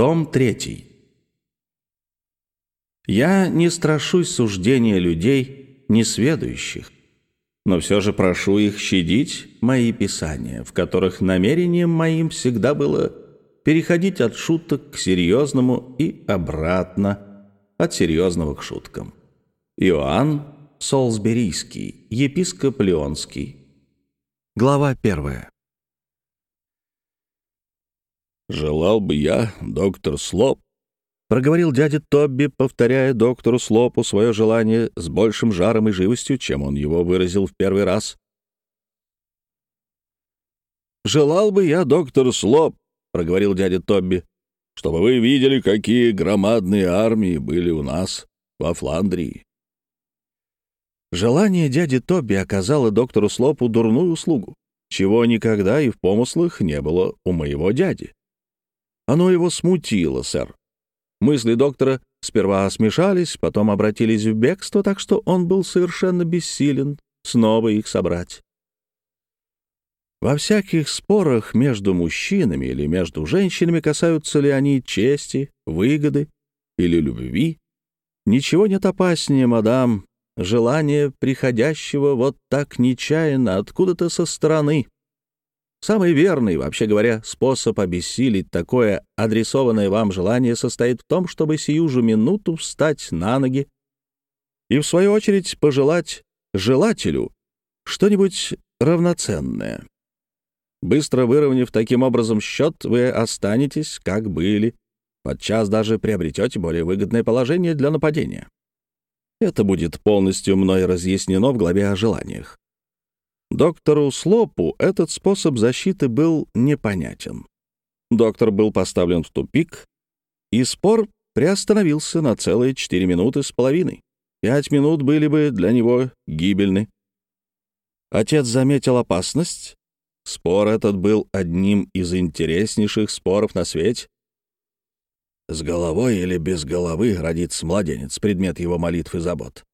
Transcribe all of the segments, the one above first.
Том 3. Я не страшусь суждения людей, несведущих, но все же прошу их щадить мои писания, в которых намерением моим всегда было переходить от шуток к серьезному и обратно от серьезного к шуткам. Иоанн Солсберийский, епископ Леонский. Глава первая. «Желал бы я, доктор Слоп, проговорил дядя Тобби, повторяя доктору Слопу свое желание с большим жаром и живостью, чем он его выразил в первый раз. «Желал бы я, доктор Слоп, — проговорил дядя Тобби, — чтобы вы видели, какие громадные армии были у нас во Фландрии». Желание дяди Тобби оказало доктору Слопу дурную услугу, чего никогда и в помыслах не было у моего дяди. Оно его смутило, сэр. Мысли доктора сперва смешались, потом обратились в бегство, так что он был совершенно бессилен снова их собрать. Во всяких спорах между мужчинами или между женщинами касаются ли они чести, выгоды или любви, ничего нет опаснее, мадам, желания приходящего вот так нечаянно откуда-то со стороны — Самый верный, вообще говоря, способ обессилить такое адресованное вам желание состоит в том, чтобы сию же минуту встать на ноги и, в свою очередь, пожелать желателю что-нибудь равноценное. Быстро выровняв таким образом счет, вы останетесь, как были, подчас даже приобретете более выгодное положение для нападения. Это будет полностью мной разъяснено в главе о желаниях. Доктору Слопу этот способ защиты был непонятен. Доктор был поставлен в тупик, и спор приостановился на целые четыре минуты с половиной. Пять минут были бы для него гибельны. Отец заметил опасность. Спор этот был одним из интереснейших споров на свете. С головой или без головы родится младенец, предмет его молитв и забот.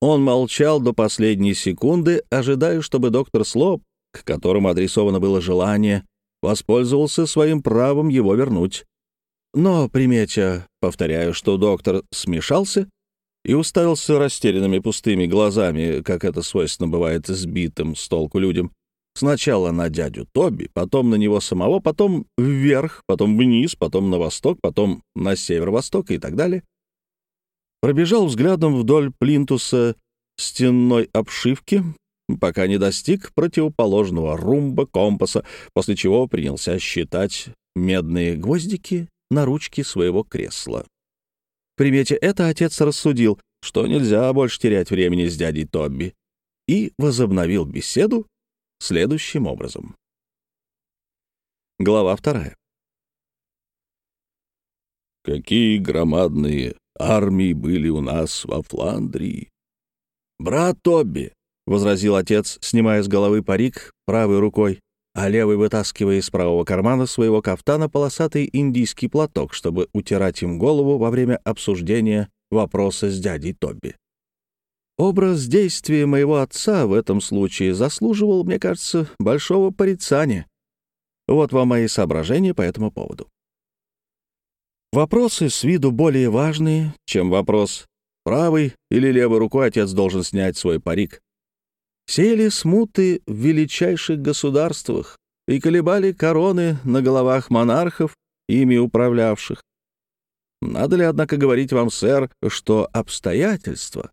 Он молчал до последней секунды, ожидая, чтобы доктор Слоп, к которому адресовано было желание, воспользовался своим правом его вернуть. Но, приметя, повторяю, что доктор смешался и уставился растерянными пустыми глазами, как это свойственно бывает сбитым с толку людям, сначала на дядю Тоби, потом на него самого, потом вверх, потом вниз, потом на восток, потом на северо-восток и так далее — пробежал взглядом вдоль плинтуса стенной обшивки, пока не достиг противоположного румба компаса, после чего принялся считать медные гвоздики на ручке своего кресла. Примете это отец рассудил, что нельзя больше терять времени с дядей Тобби, и возобновил беседу следующим образом. Глава вторая. «Какие громадные армии были у нас во Фландрии. «Брат Тобби», — возразил отец, снимая с головы парик правой рукой, а левой вытаскивая из правого кармана своего кафтана полосатый индийский платок, чтобы утирать им голову во время обсуждения вопроса с дядей Тобби. Образ действия моего отца в этом случае заслуживал, мне кажется, большого порицания. Вот вам мои соображения по этому поводу. Вопросы с виду более важные, чем вопрос, правой или левой рукой отец должен снять свой парик. Сели смуты в величайших государствах и колебали короны на головах монархов, ими управлявших. Надо ли, однако, говорить вам, сэр, что обстоятельства,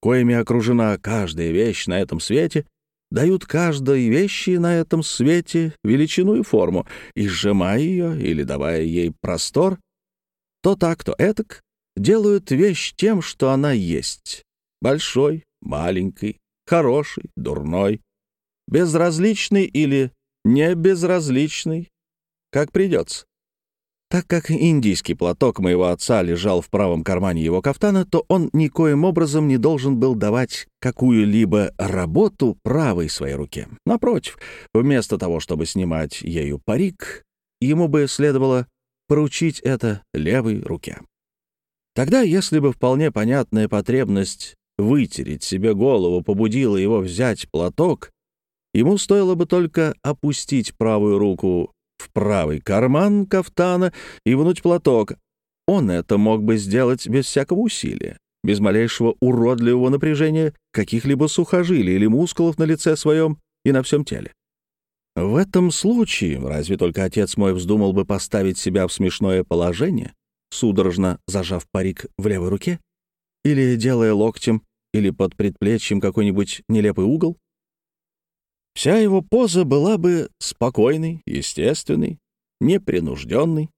коими окружена каждая вещь на этом свете, дают каждой вещи на этом свете величину и форму, и сжимая ее или давая ей простор, то так, то этак, делают вещь тем, что она есть. Большой, маленький, хороший, дурной, безразличный или не безразличный, как придется. Так как индийский платок моего отца лежал в правом кармане его кафтана, то он никоим образом не должен был давать какую-либо работу правой своей руке. Напротив, вместо того, чтобы снимать ею парик, ему бы следовало поручить это левой руке. Тогда, если бы вполне понятная потребность вытереть себе голову побудила его взять платок, ему стоило бы только опустить правую руку в правый карман кафтана и вынуть платок. Он это мог бы сделать без всякого усилия, без малейшего уродливого напряжения каких-либо сухожилий или мускулов на лице своем и на всем теле. В этом случае разве только отец мой вздумал бы поставить себя в смешное положение, судорожно зажав парик в левой руке, или делая локтем или под предплечьем какой-нибудь нелепый угол? Вся его поза была бы спокойной, естественной, непринужденной.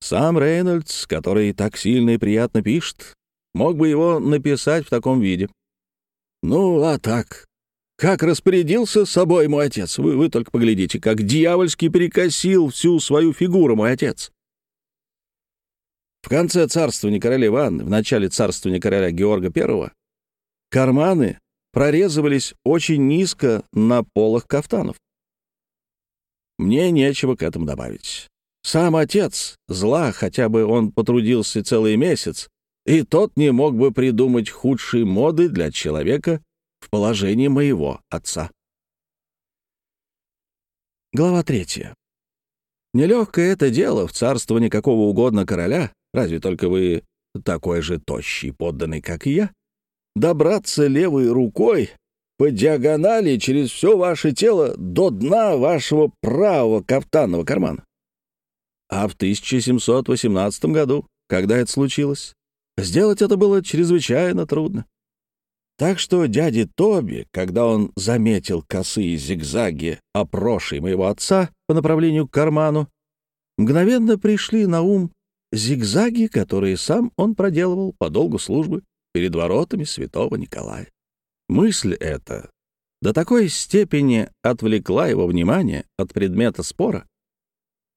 Сам Рейнольдс, который так сильно и приятно пишет, мог бы его написать в таком виде. Ну, а так, как распорядился собой мой отец. Вы, вы только поглядите, как дьявольски перекосил всю свою фигуру мой отец. В конце царствования королевы Анны, в начале царствования короля Георга I, карманы прорезывались очень низко на полах кафтанов. Мне нечего к этому добавить. Сам отец зла, хотя бы он потрудился целый месяц, и тот не мог бы придумать худшей моды для человека, в положении моего отца. Глава третья. Нелегкое это дело в царствовании какого угодно короля, разве только вы такой же тощий подданный, как и я, добраться левой рукой по диагонали через все ваше тело до дна вашего правого кафтанного кармана. А в 1718 году, когда это случилось, сделать это было чрезвычайно трудно. Так что дяде Тоби, когда он заметил косые зигзаги опрошей моего отца по направлению к карману, мгновенно пришли на ум зигзаги, которые сам он проделывал по долгу службы перед воротами святого Николая. Мысль эта до такой степени отвлекла его внимание от предмета спора,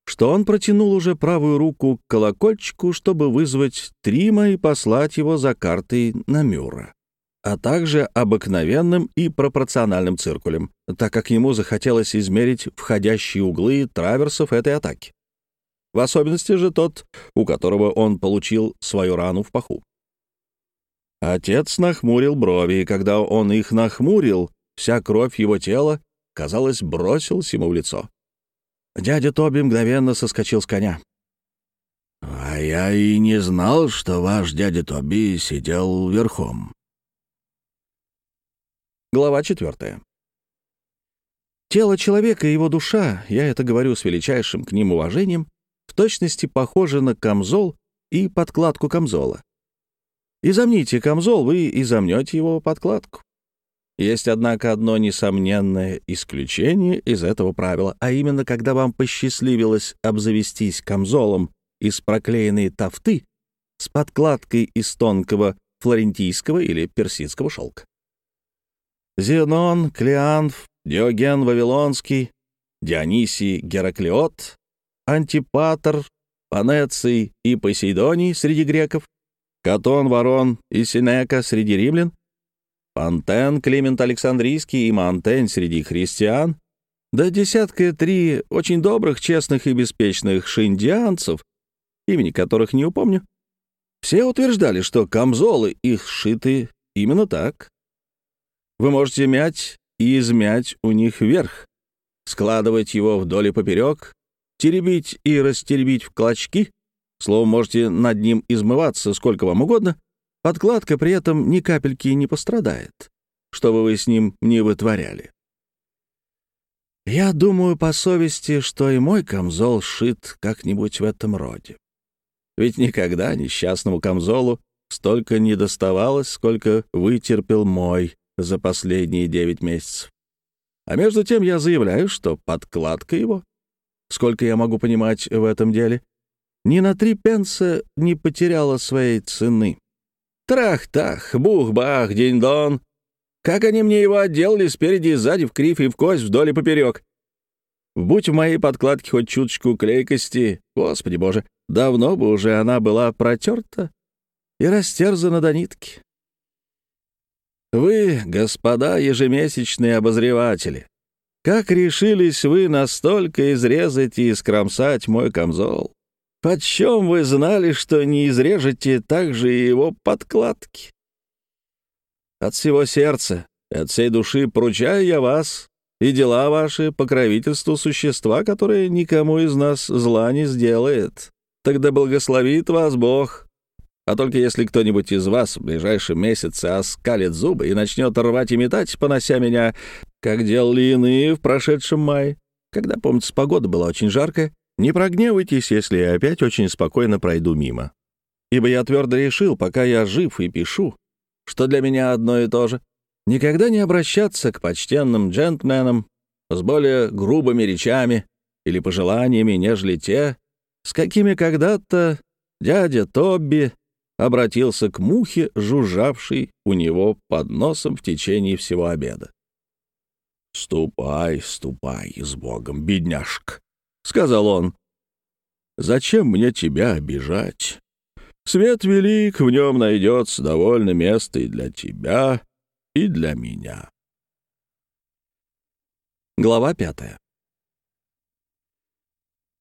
что он протянул уже правую руку к колокольчику, чтобы вызвать Трима и послать его за картой на Мюра а также обыкновенным и пропорциональным циркулем, так как ему захотелось измерить входящие углы траверсов этой атаки. В особенности же тот, у которого он получил свою рану в паху. Отец нахмурил брови, и когда он их нахмурил, вся кровь его тела, казалось, бросилась ему в лицо. Дядя Тоби мгновенно соскочил с коня. «А я и не знал, что ваш дядя Тоби сидел верхом», Глава 4. Тело человека и его душа, я это говорю с величайшим к ним уважением, в точности похожи на камзол и подкладку камзола. И замните камзол, вы и замнете его подкладку. Есть, однако, одно несомненное исключение из этого правила, а именно, когда вам посчастливилось обзавестись камзолом из проклеенной тафты с подкладкой из тонкого флорентийского или персидского шелка. Зенон, Клеанф, Диоген Вавилонский, Дионисий Гераклиот, Антипатр, Панеций и Посейдоний среди греков, Катон, Ворон и Синека среди римлян, Пантен, Климент Александрийский и Монтень среди христиан, да десятка три очень добрых, честных и беспечных шиндианцев, имени которых не упомню, все утверждали, что камзолы их сшиты именно так, вы можете мять и измять у них вверх, складывать его вдоль и поперек, теребить и растеребить в клочки, словом, можете над ним измываться сколько вам угодно, подкладка при этом ни капельки не пострадает, что бы вы с ним не вытворяли. Я думаю по совести, что и мой камзол сшит как-нибудь в этом роде. Ведь никогда несчастному камзолу столько не доставалось, сколько вытерпел мой, за последние девять месяцев. А между тем я заявляю, что подкладка его, сколько я могу понимать в этом деле, ни на три пенса не потеряла своей цены. Трах-тах, бух-бах, день-дон. Как они мне его отделали спереди и сзади, в крив и в кость, вдоль и поперек. Будь в моей подкладке хоть чуточку клейкости, господи боже, давно бы уже она была протерта и растерзана до нитки. Вы, господа ежемесячные обозреватели, как решились вы настолько изрезать и скромсать мой камзол? Почем вы знали, что не изрежете также и его подкладки? От всего сердца, от всей души поручаю я вас и дела ваши покровительству существа, которое никому из нас зла не сделает. Тогда благословит вас Бог. А только если кто-нибудь из вас в ближайшем месяце оскалит зубы и начнет рвать и метать, понося меня, как делали иные в прошедшем мае, когда, помнится, погода была очень жаркая, не прогневайтесь, если я опять очень спокойно пройду мимо. Ибо я твердо решил, пока я жив и пишу, что для меня одно и то же, никогда не обращаться к почтенным джентльменам с более грубыми речами или пожеланиями, нежели те, с какими когда-то дядя Тобби обратился к мухе, жужжавшей у него под носом в течение всего обеда. «Ступай, ступай с Богом, бедняжка», — сказал он. «Зачем мне тебя обижать? Свет велик, в нем найдется довольно места и для тебя, и для меня». Глава пятая.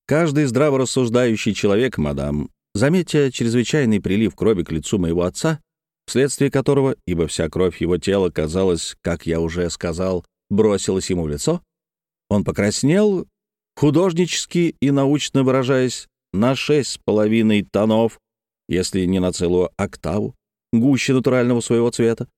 Каждый здраво рассуждающий человек, мадам, заметя чрезвычайный прилив крови к лицу моего отца, вследствие которого, ибо вся кровь его тела, казалось, как я уже сказал, бросилась ему в лицо, он покраснел, художнически и научно выражаясь, на шесть с половиной тонов, если не на целую октаву, гуще натурального своего цвета.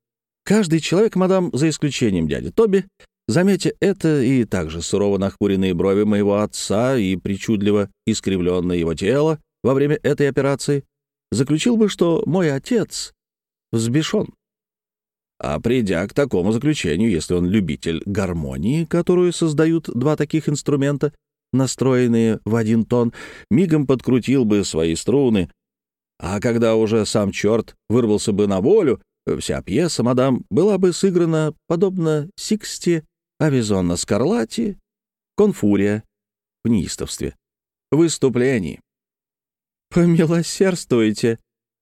Каждый человек, мадам, за исключением дяди Тоби, Заметя это и также сурово нахмуренные брови моего отца и причудливо искривленное его тело во время этой операции, заключил бы, что мой отец взбешен. А придя к такому заключению, если он любитель гармонии, которую создают два таких инструмента, настроенные в один тон, мигом подкрутил бы свои струны, а когда уже сам черт вырвался бы на волю, вся пьеса, мадам, была бы сыграна подобно Сиксте Авизонна Скарлати, Конфурия в неистовстве, выступлении. Помилосердствуйте.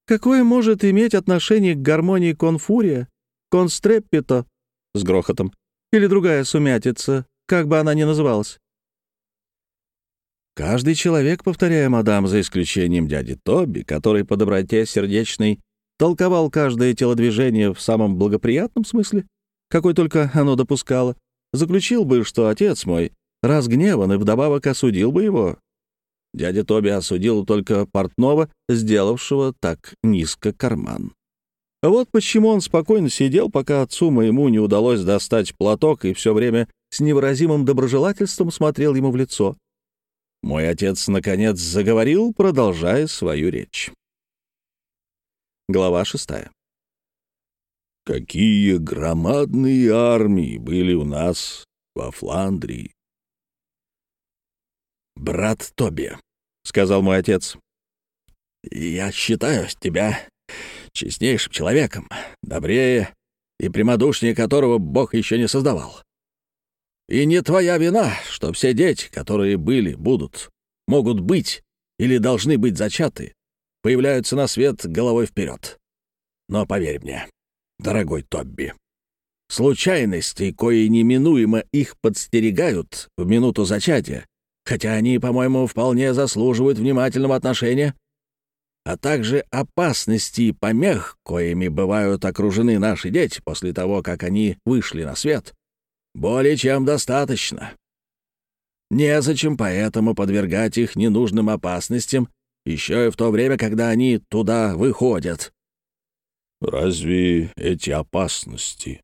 Какое может иметь отношение к гармонии конфурия, констреппито с грохотом или другая сумятица, как бы она ни называлась? Каждый человек, повторяя мадам, за исключением дяди Тоби, который по доброте сердечной толковал каждое телодвижение в самом благоприятном смысле, какой только оно допускало, заключил бы, что отец мой разгневан и вдобавок осудил бы его. Дядя Тоби осудил только портного, сделавшего так низко карман. Вот почему он спокойно сидел, пока отцу моему не удалось достать платок и все время с невыразимым доброжелательством смотрел ему в лицо. Мой отец, наконец, заговорил, продолжая свою речь. Глава шестая. Какие громадные армии были у нас во Фландрии. «Брат Тоби», — сказал мой отец, — «я считаю тебя честнейшим человеком, добрее и прямодушнее которого Бог еще не создавал. И не твоя вина, что все дети, которые были, будут, могут быть или должны быть зачаты, появляются на свет головой вперед. Но поверь мне, дорогой Тобби. Случайности, кои неминуемо их подстерегают в минуту зачатия, хотя они, по-моему, вполне заслуживают внимательного отношения, а также опасности и помех, коими бывают окружены наши дети после того, как они вышли на свет, более чем достаточно. Незачем поэтому подвергать их ненужным опасностям, еще и в то время, когда они туда выходят. «Разве эти опасности?» —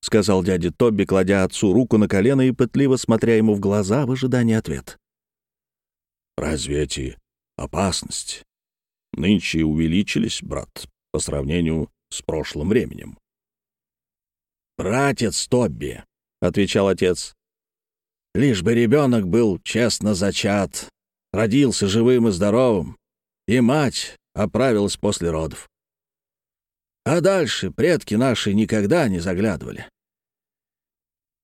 сказал дядя Тобби, кладя отцу руку на колено и пытливо смотря ему в глаза в ожидании ответа. «Разве эти опасности нынче увеличились, брат, по сравнению с прошлым временем?» «Братец Тобби», — отвечал отец, — «лишь бы ребенок был честно зачат, родился живым и здоровым, и мать оправилась после родов. А дальше предки наши никогда не заглядывали.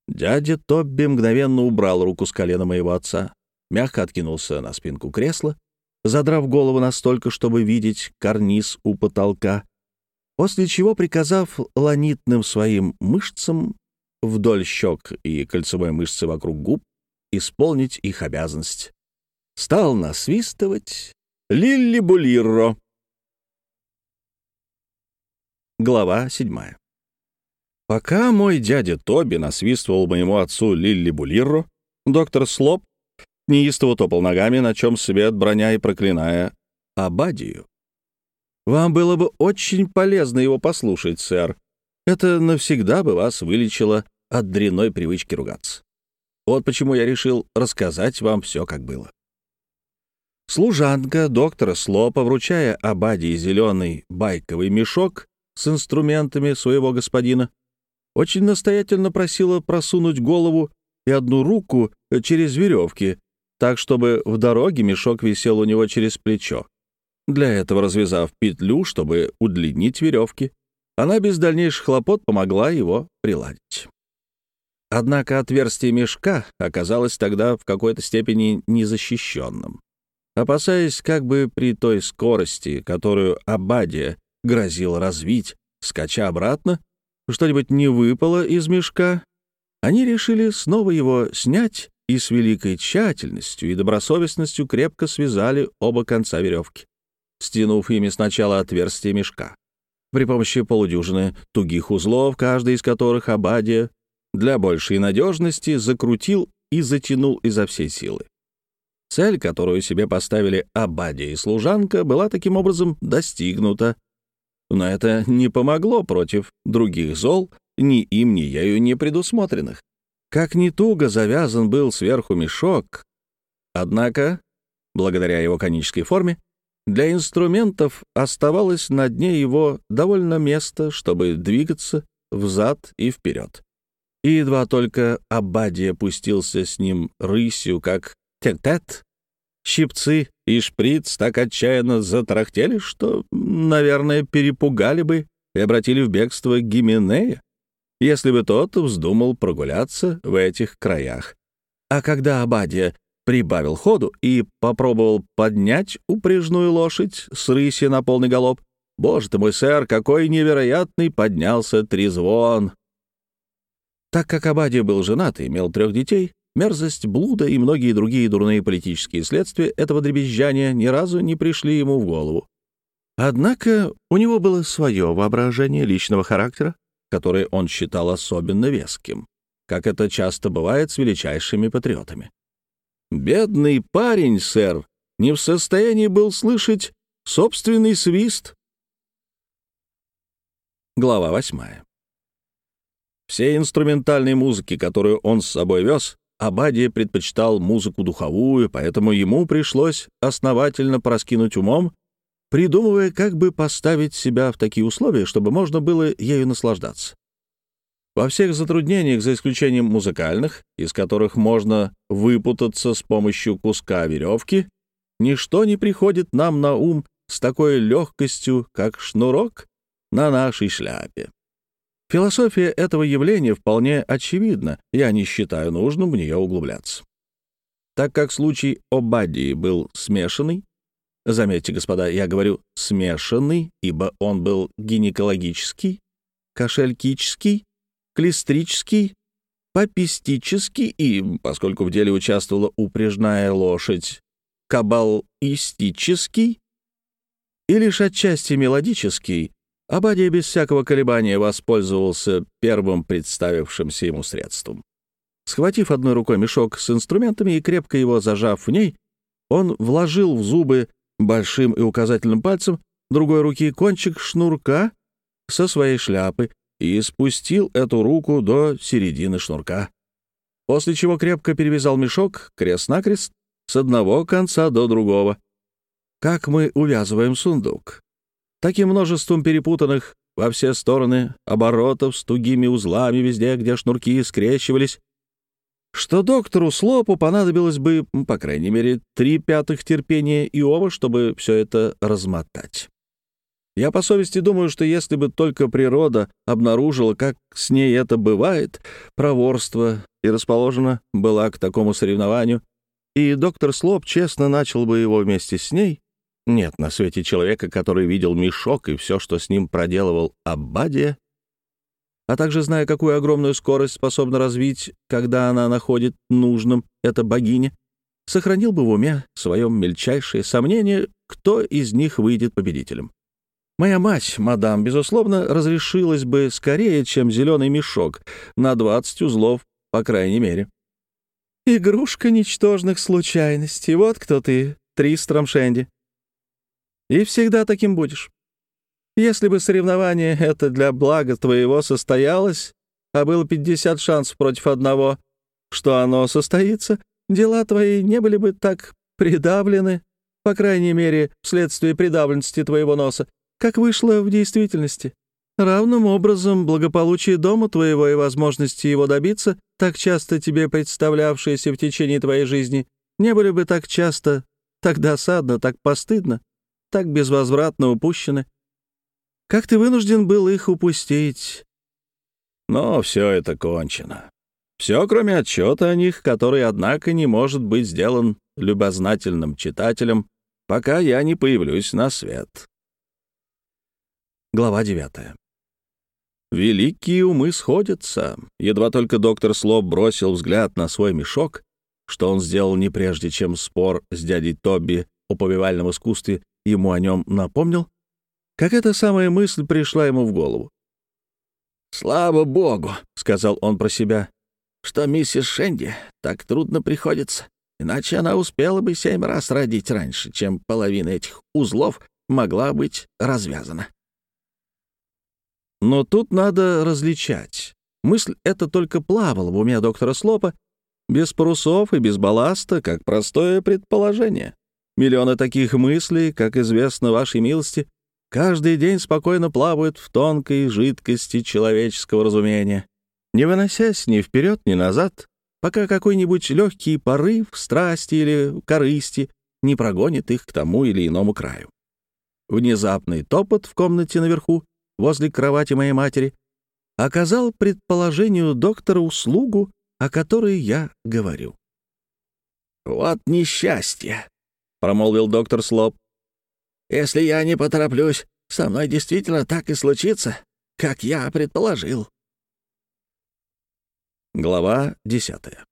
Дядя Тобби мгновенно убрал руку с колена моего отца, мягко откинулся на спинку кресла, задрав голову настолько, чтобы видеть карниз у потолка, после чего, приказав ланитным своим мышцам вдоль щек и кольцевой мышцы вокруг губ исполнить их обязанность, стал насвистывать «Лилли-булирро», Глава 7. Пока мой дядя Тоби насвистывал моему отцу Лилли Булирро, доктор Слоп неистово топал ногами, на чем свет, броня и проклиная Абадию. Вам было бы очень полезно его послушать, сэр. Это навсегда бы вас вылечило от дрянной привычки ругаться. Вот почему я решил рассказать вам все, как было. Служанка доктора Слопа, вручая Абадии зеленый байковый мешок с инструментами своего господина, очень настоятельно просила просунуть голову и одну руку через веревки, так, чтобы в дороге мешок висел у него через плечо. Для этого, развязав петлю, чтобы удлинить веревки, она без дальнейших хлопот помогла его приладить. Однако отверстие мешка оказалось тогда в какой-то степени незащищенным. Опасаясь, как бы при той скорости, которую Абадия грозил развить, скача обратно, что-нибудь не выпало из мешка, они решили снова его снять и с великой тщательностью и добросовестностью крепко связали оба конца веревки, стянув ими сначала отверстие мешка. При помощи полудюжины тугих узлов, каждый из которых Абадия для большей надежности закрутил и затянул изо всей силы. Цель, которую себе поставили Абадия и служанка, была таким образом достигнута. Но это не помогло против других зол, ни им, ни ею не предусмотренных. Как ни туго завязан был сверху мешок, однако, благодаря его конической форме, для инструментов оставалось на дне его довольно места, чтобы двигаться взад и вперед. И едва только Аббадия пустился с ним рысью, как тет-тет, щипцы и шприц так отчаянно затарахтели, что, наверное, перепугали бы и обратили в бегство Гименея, если бы тот вздумал прогуляться в этих краях. А когда Абадия прибавил ходу и попробовал поднять упряжную лошадь с рыси на полный галоп, боже ты мой, сэр, какой невероятный поднялся трезвон! Так как Абадия был женат и имел трех детей, мерзость блуда и многие другие дурные политические следствия этого дребезжания ни разу не пришли ему в голову. Однако у него было свое воображение личного характера, которое он считал особенно веским, как это часто бывает с величайшими патриотами. Бедный парень, сэр, не в состоянии был слышать собственный свист. Глава восьмая. Все инструментальные музыки, которую он с собой вез, Абадия предпочитал музыку духовую, поэтому ему пришлось основательно проскинуть умом придумывая, как бы поставить себя в такие условия, чтобы можно было ею наслаждаться. Во всех затруднениях, за исключением музыкальных, из которых можно выпутаться с помощью куска веревки, ничто не приходит нам на ум с такой легкостью, как шнурок на нашей шляпе. Философия этого явления вполне очевидна, я не считаю нужным в нее углубляться. Так как случай Обадии был смешанный, Заметьте, господа, я говорю «смешанный», ибо он был гинекологический, кошелькический, клистрический, папистический и, поскольку в деле участвовала упряжная лошадь, кабалистический и лишь отчасти мелодический, Абадия без всякого колебания воспользовался первым представившимся ему средством. Схватив одной рукой мешок с инструментами и крепко его зажав в ней, он вложил в зубы большим и указательным пальцем другой руки кончик шнурка со своей шляпы и спустил эту руку до середины шнурка, после чего крепко перевязал мешок крест-накрест с одного конца до другого. Как мы увязываем сундук? Таким множеством перепутанных во все стороны оборотов с тугими узлами везде, где шнурки скрещивались, что доктору Слопу понадобилось бы, по крайней мере, три пятых терпения Иова, чтобы все это размотать. Я по совести думаю, что если бы только природа обнаружила, как с ней это бывает, проворство и расположена была к такому соревнованию, и доктор Слоп честно начал бы его вместе с ней, нет на свете человека, который видел мешок и все, что с ним проделывал Аббадия, а также зная, какую огромную скорость способна развить, когда она находит нужным эта богиня, сохранил бы в уме своем мельчайшее сомнение, кто из них выйдет победителем. Моя мать, мадам, безусловно, разрешилась бы скорее, чем зеленый мешок, на 20 узлов, по крайней мере. Игрушка ничтожных случайностей. Вот кто ты, Тристром Шенди. И всегда таким будешь. Если бы соревнование это для блага твоего состоялось, а было 50 шансов против одного, что оно состоится, дела твои не были бы так придавлены, по крайней мере, вследствие придавленности твоего носа, как вышло в действительности. Равным образом благополучие дома твоего и возможности его добиться, так часто тебе представлявшиеся в течение твоей жизни, не были бы так часто, так досадно, так постыдно, так безвозвратно упущены. Как ты вынужден был их упустить? Но все это кончено. Все, кроме отчета о них, который, однако, не может быть сделан любознательным читателем, пока я не появлюсь на свет. Глава 9. Великие умы сходятся. Едва только доктор Слоп бросил взгляд на свой мешок, что он сделал не прежде, чем спор с дядей Тоби о повивальном искусстве ему о нем напомнил, как эта самая мысль пришла ему в голову. «Слава богу», — сказал он про себя, — «что миссис Шенди так трудно приходится, иначе она успела бы семь раз родить раньше, чем половина этих узлов могла быть развязана». Но тут надо различать. Мысль эта только плавала в уме доктора Слопа, без парусов и без балласта, как простое предположение. Миллионы таких мыслей, как известно вашей милости, каждый день спокойно плавают в тонкой жидкости человеческого разумения, не выносясь ни вперед, ни назад, пока какой-нибудь легкий порыв страсти или корысти не прогонит их к тому или иному краю. Внезапный топот в комнате наверху возле кровати моей матери, оказал предположению доктора услугу, о которой я говорю. «Вот несчастье», — промолвил доктор Слоп. «Если я не потороплюсь, со мной действительно так и случится, как я предположил». Глава десятая.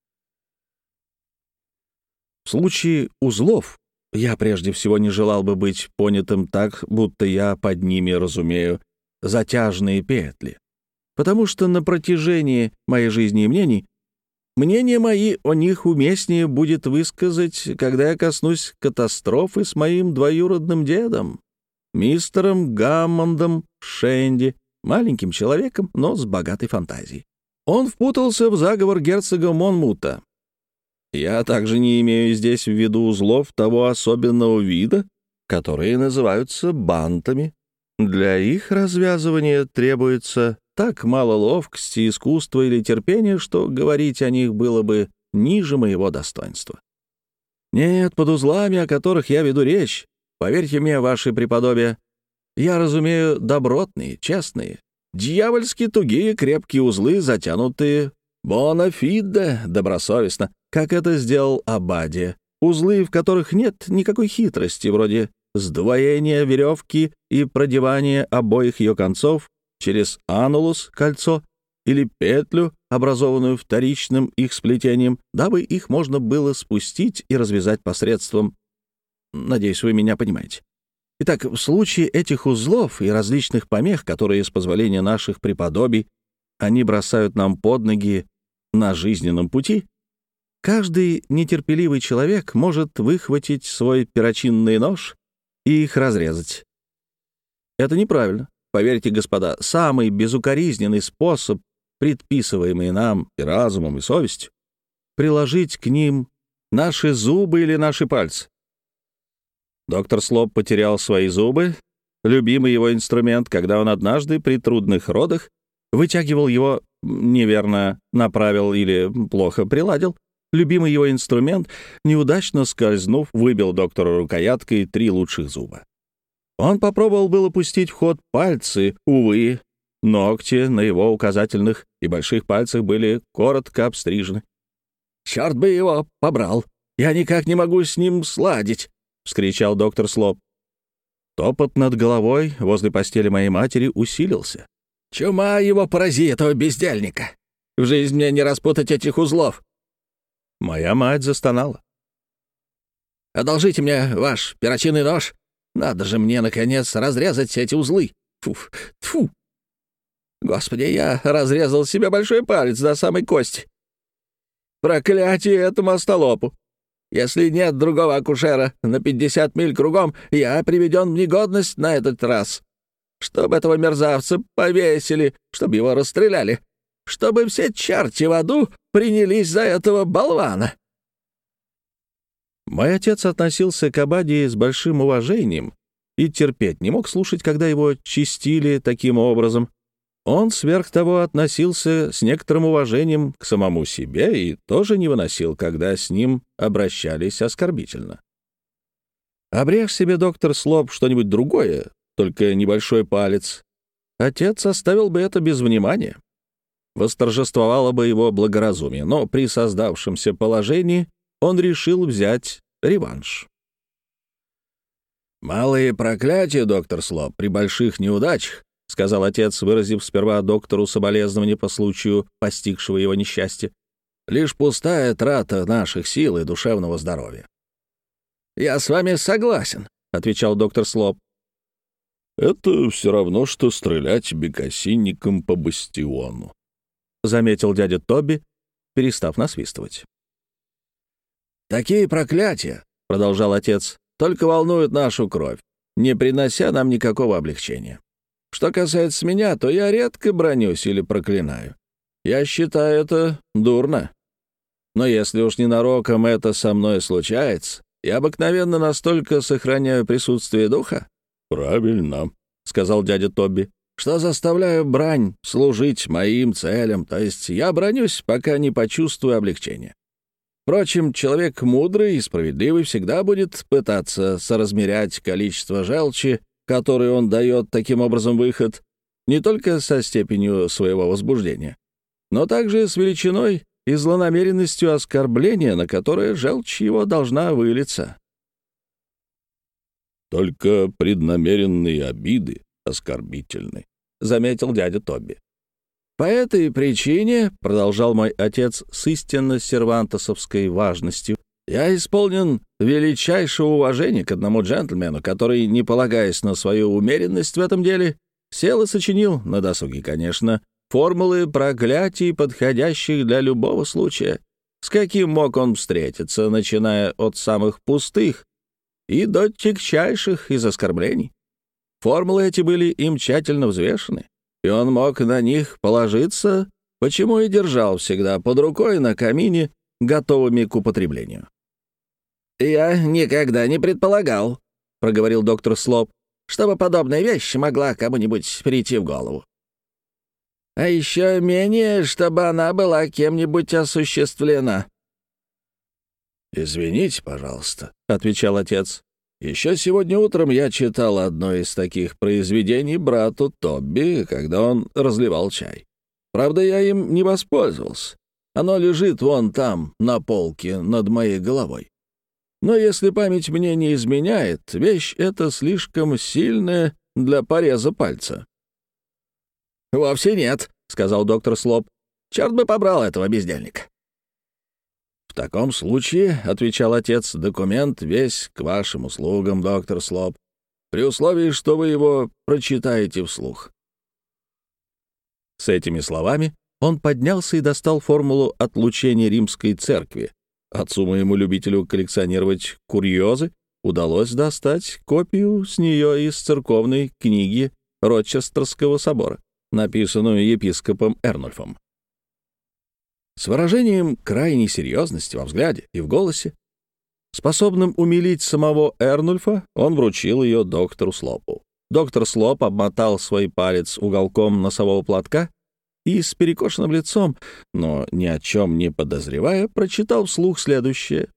В случае узлов я прежде всего не желал бы быть понятым так, будто я под ними разумею затяжные петли. Потому что на протяжении моей жизни и мнений мнения мои о них уместнее будет высказать, когда я коснусь катастрофы с моим двоюродным дедом, мистером Гаммондом Шенди, маленьким человеком, но с богатой фантазией. Он впутался в заговор герцога Монмута. Я также не имею здесь в виду узлов того особенного вида, которые называются бантами для их развязывания требуется так мало ловкости, искусства или терпения, что говорить о них было бы ниже моего достоинства. Нет, под узлами, о которых я веду речь, поверьте мне, ваши преподобия, я разумею добротные, честные, дьявольски тугие крепкие узлы, затянутые бонафиде, добросовестно, как это сделал Абадия, узлы, в которых нет никакой хитрости, вроде сдвоение веревки и продевание обоих ее концов через анулус, кольцо, или петлю, образованную вторичным их сплетением, дабы их можно было спустить и развязать посредством... Надеюсь, вы меня понимаете. Итак, в случае этих узлов и различных помех, которые, с позволения наших преподобий, они бросают нам под ноги на жизненном пути, каждый нетерпеливый человек может выхватить свой перочинный нож и их разрезать. Это неправильно. Поверьте, господа, самый безукоризненный способ, предписываемый нам и разумом, и совестью, приложить к ним наши зубы или наши пальцы. Доктор Слоп потерял свои зубы, любимый его инструмент, когда он однажды при трудных родах вытягивал его, неверно направил или плохо приладил, Любимый его инструмент, неудачно скользнув, выбил доктору рукояткой три лучших зуба. Он попробовал было пустить в ход пальцы, увы, ногти на его указательных и больших пальцах были коротко обстрижены. «Черт бы его побрал! Я никак не могу с ним сладить!» — вскричал доктор Слоп. Топот над головой возле постели моей матери усилился. «Чума его порази, этого бездельника! В жизнь мне не распутать этих узлов!» Моя мать застонала. «Одолжите мне ваш перочинный нож. Надо же мне, наконец, разрезать эти узлы. Фу, тьфу. Господи, я разрезал себе большой палец до самой кости. Проклятие этому остолопу. Если нет другого акушера на 50 миль кругом, я приведен в негодность на этот раз. Чтобы этого мерзавца повесили, чтобы его расстреляли, чтобы все черти в аду принялись за этого болвана. Мой отец относился к Абадии с большим уважением и терпеть не мог слушать, когда его чистили таким образом. Он сверх того относился с некоторым уважением к самому себе и тоже не выносил, когда с ним обращались оскорбительно. Обрежь себе, доктор Слоп, что-нибудь другое, только небольшой палец. Отец оставил бы это без внимания. Восторжествовало бы его благоразумие, но при создавшемся положении он решил взять реванш. «Малые проклятия, доктор Слоп, при больших неудачах — сказал отец, выразив сперва доктору соболезнование по случаю постигшего его несчастья. «Лишь пустая трата наших сил и душевного здоровья». «Я с вами согласен», — отвечал доктор Слоп. «Это все равно, что стрелять бекосинником по бастиону», — заметил дядя Тоби, перестав насвистывать. «Такие проклятия», — продолжал отец, — «только волнуют нашу кровь, не принося нам никакого облегчения. Что касается меня, то я редко бронюсь или проклинаю. Я считаю это дурно. Но если уж ненароком это со мной случается, я обыкновенно настолько сохраняю присутствие духа. «Правильно», — сказал дядя Тоби, «что заставляю брань служить моим целям, то есть я бронюсь, пока не почувствую облегчения. Впрочем, человек мудрый и справедливый всегда будет пытаться соразмерять количество желчи который он дает таким образом выход, не только со степенью своего возбуждения, но также с величиной и злонамеренностью оскорбления, на которое желчь его должна вылиться. «Только преднамеренные обиды оскорбительны», — заметил дядя Тоби. «По этой причине», — продолжал мой отец с истинно сервантосовской важностью, я исполнен величайшего уважения к одному джентльмену, который, не полагаясь на свою умеренность в этом деле, сел и сочинил, на досуге, конечно, формулы проклятий, подходящих для любого случая, с каким мог он встретиться, начиная от самых пустых и до тягчайших из оскорблений. Формулы эти были им тщательно взвешены, и он мог на них положиться, почему и держал всегда под рукой на камине, готовыми к употреблению. «Я никогда не предполагал», — проговорил доктор Слоп, «чтобы подобная вещь могла кому-нибудь прийти в голову. А еще менее, чтобы она была кем-нибудь осуществлена». «Извините, пожалуйста», — отвечал отец. «Еще сегодня утром я читал одно из таких произведений брату Тобби, когда он разливал чай. Правда, я им не воспользовался. Оно лежит вон там, на полке, над моей головой. Но если память мне не изменяет, вещь эта слишком сильная для пореза пальца». «Вовсе нет», — сказал доктор Слоп. «Черт бы побрал этого бездельника». «В таком случае, — отвечал отец, — документ весь к вашим услугам, доктор Слоп, при условии, что вы его прочитаете вслух». С этими словами он поднялся и достал формулу отлучения римской церкви, Отцу моему любителю коллекционировать курьезы удалось достать копию с нее из церковной книги Рочестерского собора, написанную епископом Эрнольфом. С выражением крайней серьезности во взгляде и в голосе, способным умилить самого Эрнульфа, он вручил ее доктору Слопу. Доктор Слоп обмотал свой палец уголком носового платка и с перекошенным лицом, но ни о чем не подозревая, прочитал вслух следующее.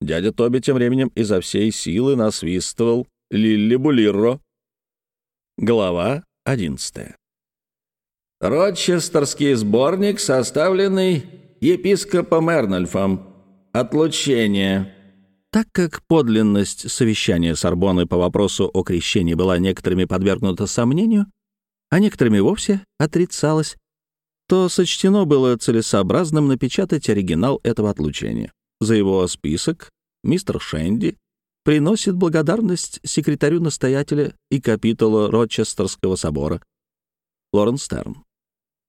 Дядя Тоби тем временем изо всей силы насвистывал «Лилли Булирро». Глава одиннадцатая. Рочестерский сборник, составленный епископом Эрнольфом. Отлучение. Так как подлинность совещания Сорбоны по вопросу о крещении была некоторыми подвергнута сомнению, а некоторыми вовсе отрицалась, то сочтено было целесообразным напечатать оригинал этого отлучения. За его список мистер Шенди приносит благодарность секретарю настоятеля и капитулу Рочестерского собора. Лоренс Стерн.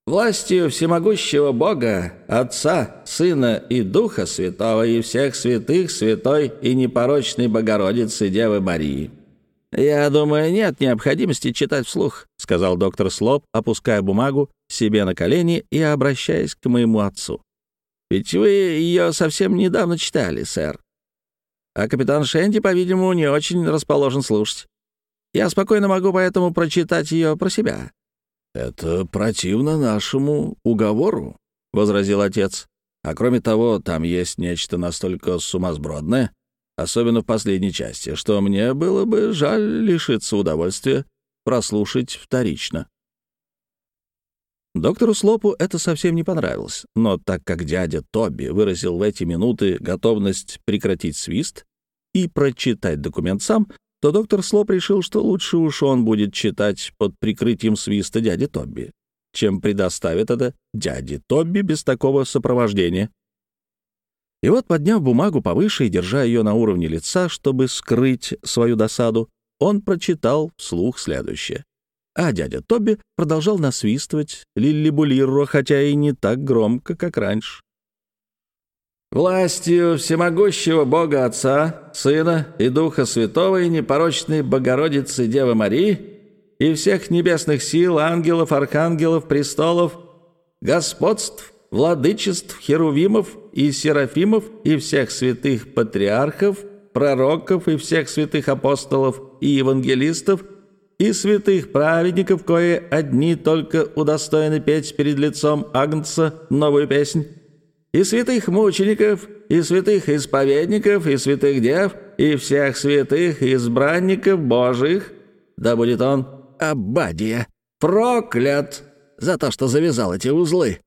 Властью всемогущего Бога, Отца, Сына и Духа Святого и всех святых, святой и непорочной Богородицы Девы Марии. «Я думаю, нет необходимости читать вслух», — сказал доктор Слоп, опуская бумагу себе на колени и обращаясь к моему отцу. «Ведь вы ее совсем недавно читали, сэр. А капитан Шенди, по-видимому, не очень расположен слушать. Я спокойно могу поэтому прочитать ее про себя. «Это противно нашему уговору», — возразил отец. «А кроме того, там есть нечто настолько сумасбродное, особенно в последней части, что мне было бы жаль лишиться удовольствия прослушать вторично». Доктору Слопу это совсем не понравилось, но так как дядя Тоби выразил в эти минуты готовность прекратить свист и прочитать документ сам, то доктор Слоп решил, что лучше уж он будет читать под прикрытием свиста дяди Тобби, чем предоставит это дяде Тобби без такого сопровождения. И вот, подняв бумагу повыше и держа ее на уровне лица, чтобы скрыть свою досаду, он прочитал вслух следующее. А дядя Тобби продолжал насвистывать лиллибулируа, хотя и не так громко, как раньше. Властью всемогущего Бога Отца, Сына и Духа Святого и непорочной Богородицы Девы Марии и всех небесных сил, ангелов, архангелов, престолов, господств, владычеств, херувимов и серафимов и всех святых патриархов, пророков и всех святых апостолов и евангелистов и святых праведников, кое одни только удостоены петь перед лицом Агнца новую песнь, и святых мучеников, и святых исповедников, и святых дев, и всех святых избранников Божьих, да будет он Аббадия, проклят за то, что завязал эти узлы.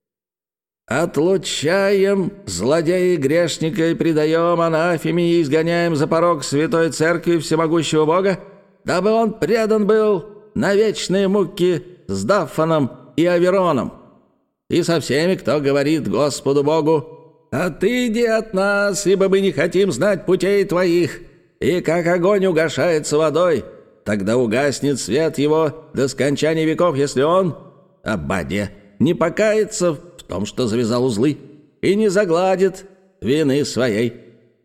Отлучаем злодея и грешника и предаем анафеме и изгоняем за порог святой церкви всемогущего Бога, дабы он предан был на вечные муки с Даффаном и Авероном и со всеми, кто говорит Господу Богу, «Отыди от нас, ибо мы не хотим знать путей твоих». И как огонь угашается водой, тогда угаснет свет его до скончания веков, если он, Аббаде, не покается в том, что завязал узлы, и не загладит вины своей.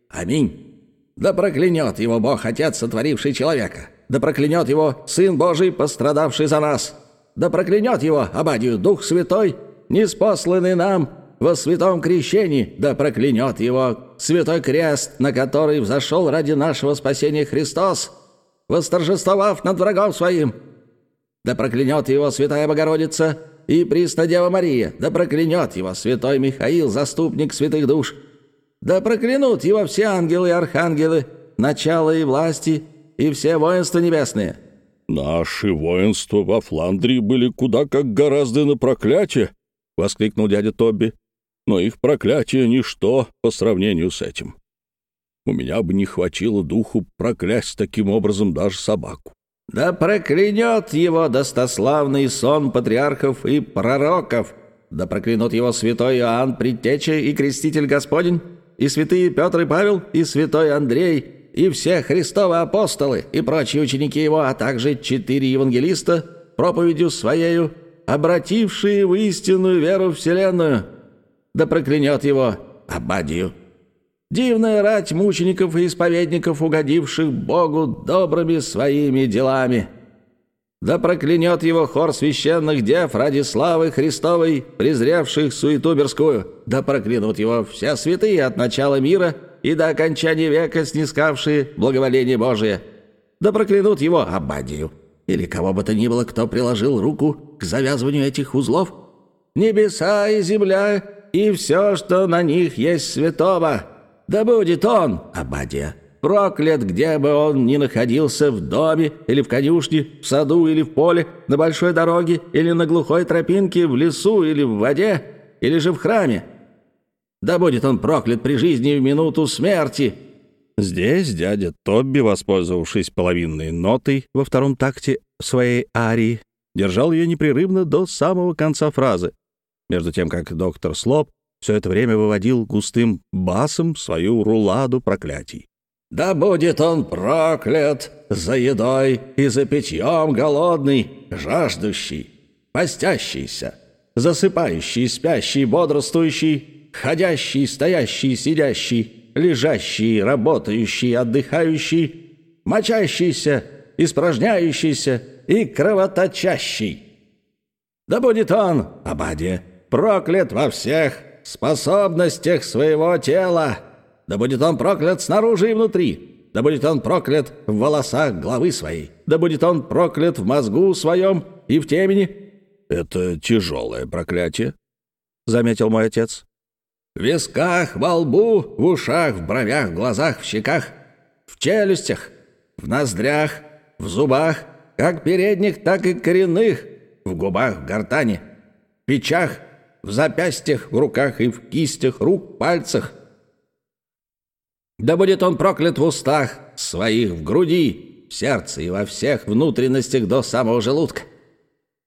Аминь. Да проклянет его Бог, Отец, сотворивший человека. Да проклянет его Сын Божий, пострадавший за нас. Да проклянет его, Абадию, Дух Святой, неспосланный нам во святом крещении, да проклянет его святой крест, на который взошел ради нашего спасения Христос, восторжествовав над врагом своим. Да проклянет его святая Богородица и Преснодева Мария, да проклянет его святой Михаил, заступник святых душ. Да проклянут его все ангелы и архангелы, начало и власти, и все воинства небесные». «Наши воинства во Фландрии были куда как гораздо на проклятие», воскликнул дядя Тобби. «Но их проклятие — ничто по сравнению с этим. У меня бы не хватило духу проклясть таким образом даже собаку». «Да проклянет его достославный сон патриархов и пророков! Да проклянут его святой Иоанн Предтеча и Креститель Господень, и святые Петр и Павел, и святой Андрей, и все Христовы апостолы, и прочие ученики его, а также четыре евангелиста, проповедью своею обратившие в истинную веру Вселенную. Да проклянет его Абадию. Дивная рать мучеников и исповедников, угодивших Богу добрыми своими делами. Да проклянет его хор священных дев ради славы Христовой, презревших суету. Да проклянут его все святые от начала мира и до окончания века снискавшие благоволение Божие. Да проклянут его Абадию или кого бы то ни было, кто приложил руку к завязыванию этих узлов. Небеса и земля и все, что на них есть святого. Да будет он, Абадия, проклят, где бы он ни находился, в доме или в конюшне, в саду или в поле, на большой дороге или на глухой тропинке, в лесу или в воде, или же в храме. Да будет он проклят при жизни в минуту смерти, Здесь дядя Тобби, воспользовавшись половинной нотой во втором такте своей арии, держал ее непрерывно до самого конца фразы, между тем как доктор Слоп все это время выводил густым басом свою руладу проклятий. Да будет он проклят за едой и за питьем голодный, жаждущий, постящийся, засыпающий, спящий, бодрствующий, ходящий, стоящий, сидящий, лежащий, работающий, отдыхающий, мочащийся, испражняющийся и кровоточащий. Да будет он, Абадия, проклят во всех способностях своего тела. Да будет он проклят снаружи и внутри. Да будет он проклят в волосах главы своей. Да будет он проклят в мозгу своем и в темени. «Это тяжелое проклятие», — заметил мой отец. «В висках, во лбу, в ушах, в бровях, в глазах, в щеках, в челюстях, в ноздрях, в зубах, как передних, так и коренных, в губах, в гортани, в печах, в запястьях, в руках и в кистях рук, пальцах. Да будет он проклят в устах своих, в груди, в сердце и во всех внутренностях до самого желудка.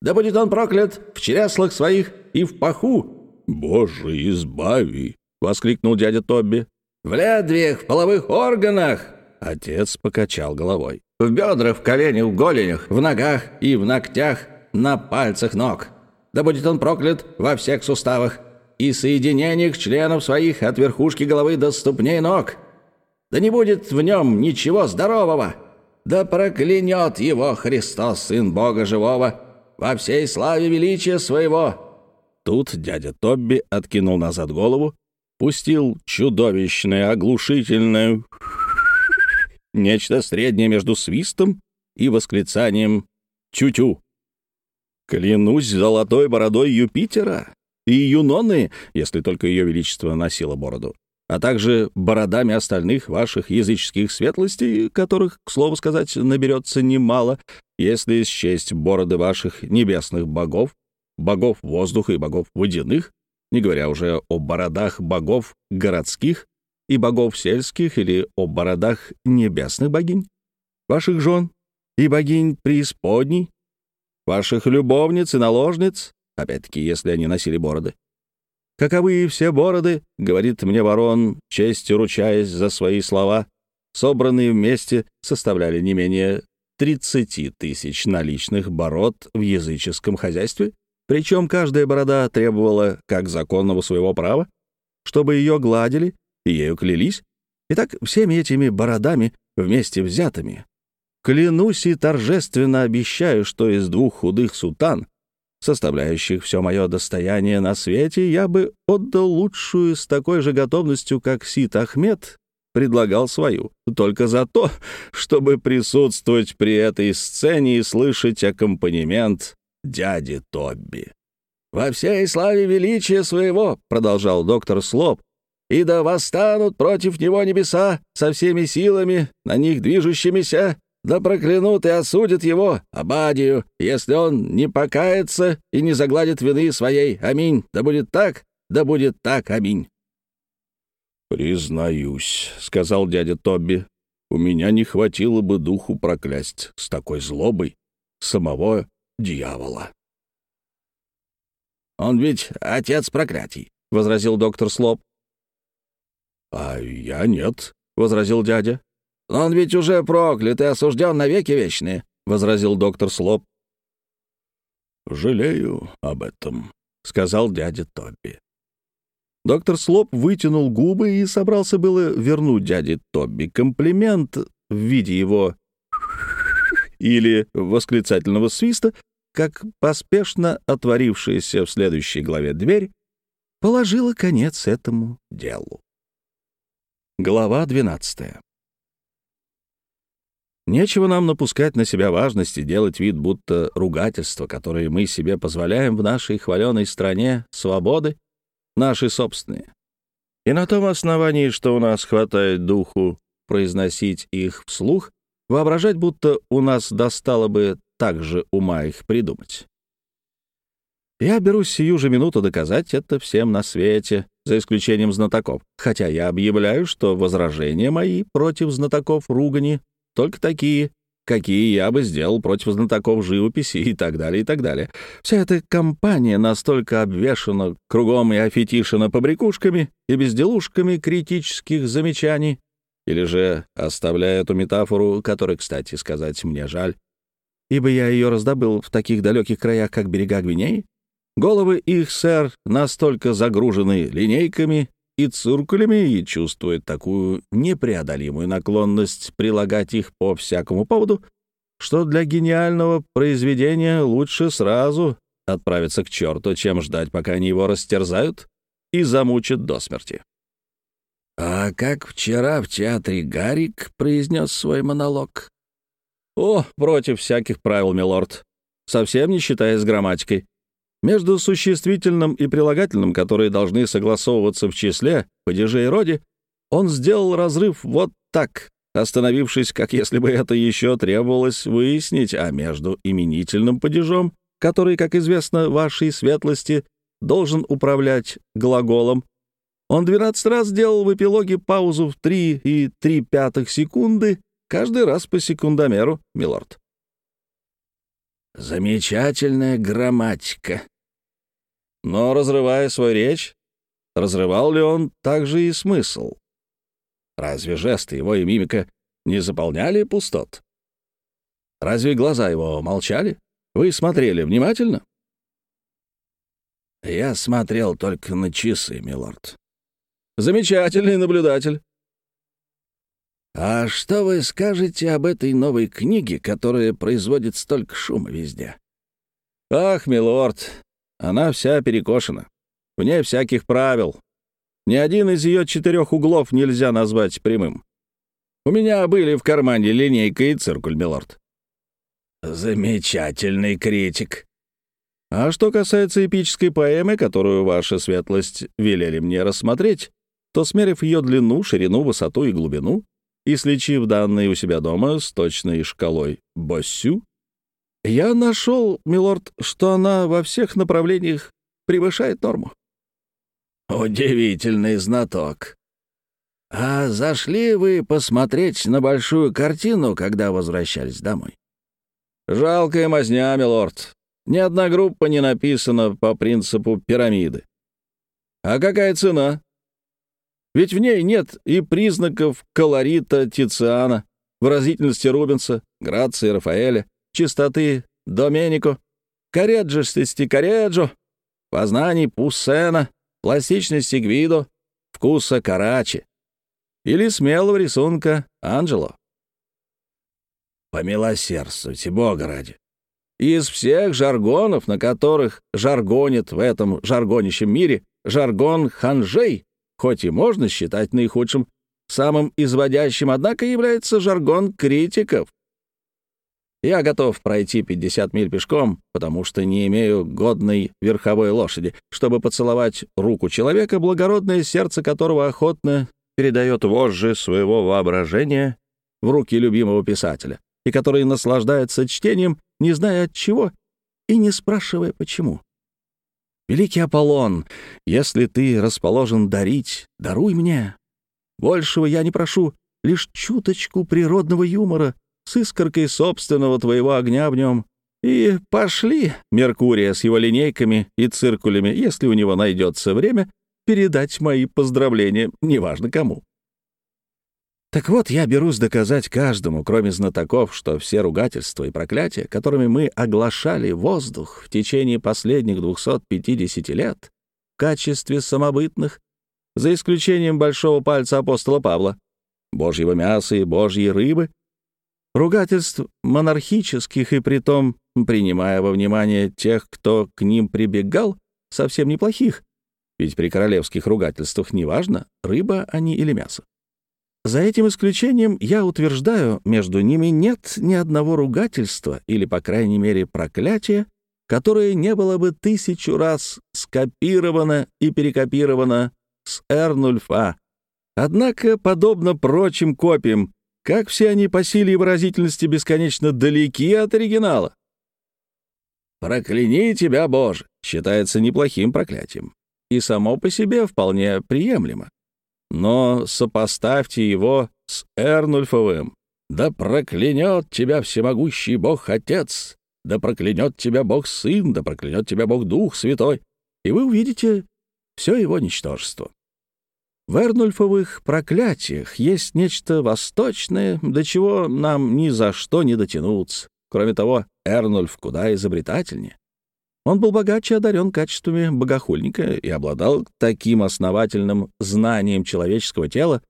Да будет он проклят в чреслах своих и в паху!» «Боже, избави!» — воскликнул дядя Тобби. «В ледвиях, в половых органах!» Отец покачал головой. «В бедрах, в коленях, в голенях, в ногах и в ногтях, на пальцах ног. Да будет он проклят во всех суставах и соединениях членов своих от верхушки головы до ступней ног. Да не будет в нем ничего здорового. Да проклянет его Христос, Сын Бога Живого, во всей славе величия своего». Тут дядя Тобби откинул назад голову, пустил чудовищное, оглушительное нечто среднее между свистом и восклицанием «Тю-тю!». Клянусь золотой бородой Юпитера и Юноны, если только ее величество носило бороду, а также бородами остальных ваших языческих светлостей, которых, к слову сказать, наберется немало, если счесть бороды ваших небесных богов, богов воздуха и богов водяных, не говоря уже о бородах богов городских и богов сельских или о бородах небесных богинь, ваших жен и богинь преисподней, ваших любовниц и наложниц, опять-таки, если они носили бороды. Каковы все бороды, говорит мне ворон, честью ручаясь за свои слова, собранные вместе составляли не менее 30 тысяч наличных бород в языческом хозяйстве, причем каждая борода требовала, как законного своего права, чтобы ее гладили и ею клялись. Итак, всеми этими бородами вместе взятыми, клянусь и торжественно обещаю, что из двух худых сутан, составляющих все мое достояние на свете, я бы отдал лучшую с такой же готовностью, как Сид Ахмед предлагал свою, только за то, чтобы присутствовать при этой сцене и слышать аккомпанемент дяди Тобби. «Во всей славе величия своего», — продолжал доктор Слоп, «и да восстанут против него небеса со всеми силами, на них движущимися, да проклянут и осудят его, Абадию, если он не покается и не загладит вины своей. Аминь. Да будет так, да будет так. Аминь». «Признаюсь», — сказал дядя Тобби, — «у меня не хватило бы духу проклясть с такой злобой самого дьявола». «Он ведь отец проклятий», — возразил доктор Слоп. «А я нет», — возразил дядя. «Он ведь уже проклят и осужден навеки вечные», — возразил доктор Слоп. «Жалею об этом», — сказал дядя Тобби. Доктор Слоп вытянул губы и собрался было вернуть дяде Тобби комплимент в виде его или восклицательного свиста, как поспешно отворившаяся в следующей главе дверь положила конец этому делу. Глава 12 Нечего нам напускать на себя важность и делать вид, будто ругательства, которые мы себе позволяем в нашей хваленой стране свободы, наши собственные. И на том основании, что у нас хватает духу произносить их вслух, воображать, будто у нас достало бы также ума их придумать. Я берусь сию же минуту доказать это всем на свете, за исключением знатоков, хотя я объявляю, что возражения мои против знатоков ругани только такие, какие я бы сделал против знатоков живописи и так далее, и так далее. Вся эта компания настолько обвешана кругом и офетишена побрякушками и безделушками критических замечаний, Или же, оставляя эту метафору, которой, кстати сказать, мне жаль, ибо я ее раздобыл в таких далеких краях, как берега Гвинеи, головы их, сэр, настолько загружены линейками и циркулями и чувствуют такую непреодолимую наклонность прилагать их по всякому поводу, что для гениального произведения лучше сразу отправиться к черту, чем ждать, пока они его растерзают и замучат до смерти. «А как вчера в театре Гарик произнес свой монолог?» «О, против всяких правил, милорд, совсем не считаясь грамматикой. Между существительным и прилагательным, которые должны согласовываться в числе, падеже и роде, он сделал разрыв вот так, остановившись, как если бы это еще требовалось выяснить, а между именительным падежом, который, как известно, вашей светлости, должен управлять глаголом, он 12 раз делал в эпилоге паузу в 3 и 3 пятых секунды, каждый раз по секундомеру, милорд. Замечательная грамматика. Но, разрывая свою речь, разрывал ли он также и смысл? Разве жесты его и мимика не заполняли пустот? Разве глаза его молчали? Вы смотрели внимательно? Я смотрел только на часы, милорд. Замечательный наблюдатель. А что вы скажете об этой новой книге, которая производит столько шума везде? Ах, милорд, она вся перекошена. Вне всяких правил. Ни один из ее четырех углов нельзя назвать прямым. У меня были в кармане линейка и циркуль, милорд. Замечательный критик. А что касается эпической поэмы, которую ваша светлость велели мне рассмотреть, то, смерив ее длину, ширину, высоту и глубину, и сличив данные у себя дома с точной шкалой Боссю, я нашел, милорд, что она во всех направлениях превышает норму. Удивительный знаток. А зашли вы посмотреть на большую картину, когда возвращались домой? Жалкая мазня, милорд. Ни одна группа не написана по принципу пирамиды. А какая цена? Ведь в ней нет и признаков колорита Тициана, выразительности Рубенса, грации Рафаэля, чистоты Доменико, кореджистости Кореджо, познаний Пуссена, пластичности Гвидо, вкуса Карачи или смелого рисунка Анджело. Помилосердствуйте, Бога ради. Из всех жаргонов, на которых жаргонит в этом жаргонищем мире, жаргон ханжей хоть и можно считать наихудшим, самым изводящим, однако является жаргон критиков. Я готов пройти 50 миль пешком, потому что не имею годной верховой лошади, чтобы поцеловать руку человека, благородное сердце которого охотно передает вожжи своего воображения в руки любимого писателя, и который наслаждается чтением, не зная от чего и не спрашивая почему. Великий Аполлон, если ты расположен дарить, даруй мне. Большего я не прошу, лишь чуточку природного юмора с искоркой собственного твоего огня в нем. И пошли, Меркурия с его линейками и циркулями, если у него найдется время, передать мои поздравления, неважно кому. Так вот, я берусь доказать каждому, кроме знатоков, что все ругательства и проклятия, которыми мы оглашали воздух в течение последних 250 лет, в качестве самобытных, за исключением большого пальца апостола Павла, божьего мяса и божьей рыбы, ругательств монархических и притом, принимая во внимание тех, кто к ним прибегал, совсем неплохих, ведь при королевских ругательствах неважно, рыба они или мясо. За этим исключением я утверждаю, между ними нет ни одного ругательства или, по крайней мере, проклятия, которое не было бы тысячу раз скопировано и перекопировано с Эрнульфа. Однако, подобно прочим копиям, как все они по силе и выразительности бесконечно далеки от оригинала. «Прокляни тебя, Боже!» считается неплохим проклятием и само по себе вполне приемлемо но сопоставьте его с Эрнульфовым. «Да проклянет тебя всемогущий Бог-Отец, да проклянет тебя Бог-Сын, да проклянет тебя Бог-Дух Святой», и вы увидите все его ничтожество. В Эрнульфовых проклятиях есть нечто восточное, до чего нам ни за что не дотянуться. Кроме того, Эрнульф куда изобретательнее. Он был богаче одарен качествами богохульника и обладал таким основательным знанием человеческого тела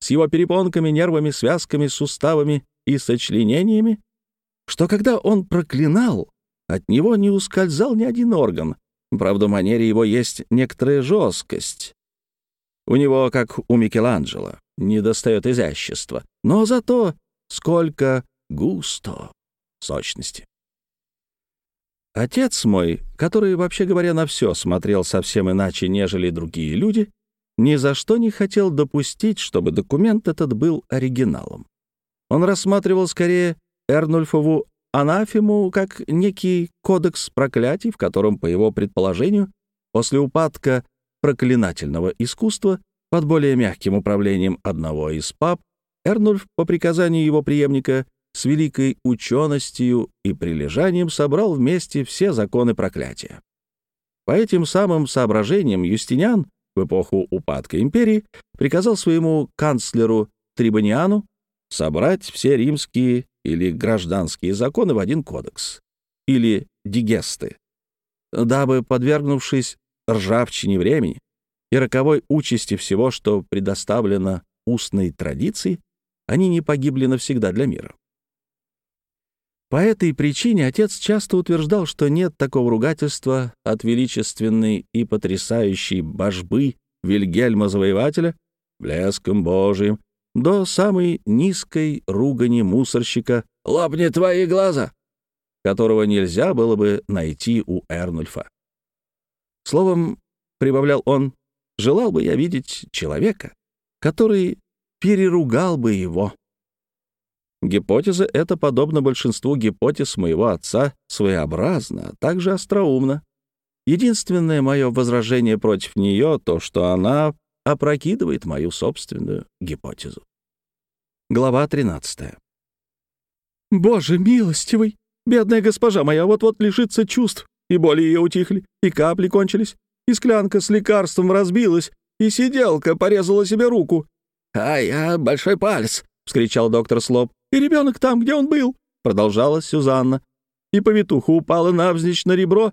с его перепонками, нервами, связками, суставами и сочленениями, что когда он проклинал, от него не ускользал ни один орган. Правда, в манере его есть некоторая жесткость. У него, как у Микеланджело, недостает изящества, но зато сколько густо сочности. Отец мой, который, вообще говоря, на все смотрел совсем иначе, нежели другие люди, ни за что не хотел допустить, чтобы документ этот был оригиналом. Он рассматривал скорее Эрнульфову анафему как некий кодекс проклятий, в котором, по его предположению, после упадка проклинательного искусства под более мягким управлением одного из пап, Эрнульф по приказанию его преемника с великой ученостью и прилежанием собрал вместе все законы проклятия. По этим самым соображениям Юстиниан в эпоху упадка империи приказал своему канцлеру Трибониану собрать все римские или гражданские законы в один кодекс, или дигесты, дабы, подвергнувшись ржавчине времени и роковой участи всего, что предоставлено устной традиции, они не погибли навсегда для мира. По этой причине отец часто утверждал, что нет такого ругательства от величественной и потрясающей божбы Вильгельма Завоевателя, блеском Божиим, до самой низкой ругани мусорщика «Лопни твои глаза!», которого нельзя было бы найти у Эрнульфа. Словом, прибавлял он, желал бы я видеть человека, который переругал бы его. Гипотеза эта, подобно большинству гипотез моего отца, своеобразна, а также остроумна. Единственное мое возражение против нее — то, что она опрокидывает мою собственную гипотезу. Глава 13. «Боже милостивый! Бедная госпожа моя вот-вот лишится чувств, и боли ее утихли, и капли кончились, и склянка с лекарством разбилась, и сиделка порезала себе руку». «Ай, а большой палец!» — вскричал доктор Слоп. И ребенок там, где он был, — продолжала Сюзанна. И повитуха упала навзничь на ребро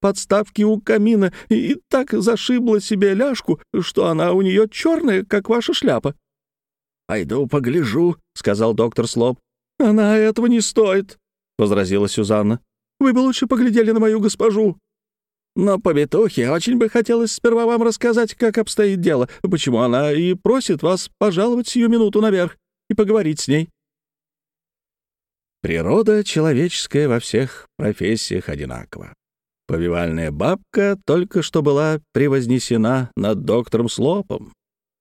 подставки у камина и, и так зашибла себе ляжку, что она у нее черная, как ваша шляпа. — Пойду погляжу, — сказал доктор Слоп. — Она этого не стоит, — возразила Сюзанна. — Вы бы лучше поглядели на мою госпожу. Но повитухе очень бы хотелось сперва вам рассказать, как обстоит дело, почему она и просит вас пожаловать сию минуту наверх и поговорить с ней. Природа человеческая во всех профессиях одинакова. Повивальная бабка только что была превознесена над доктором Слопом.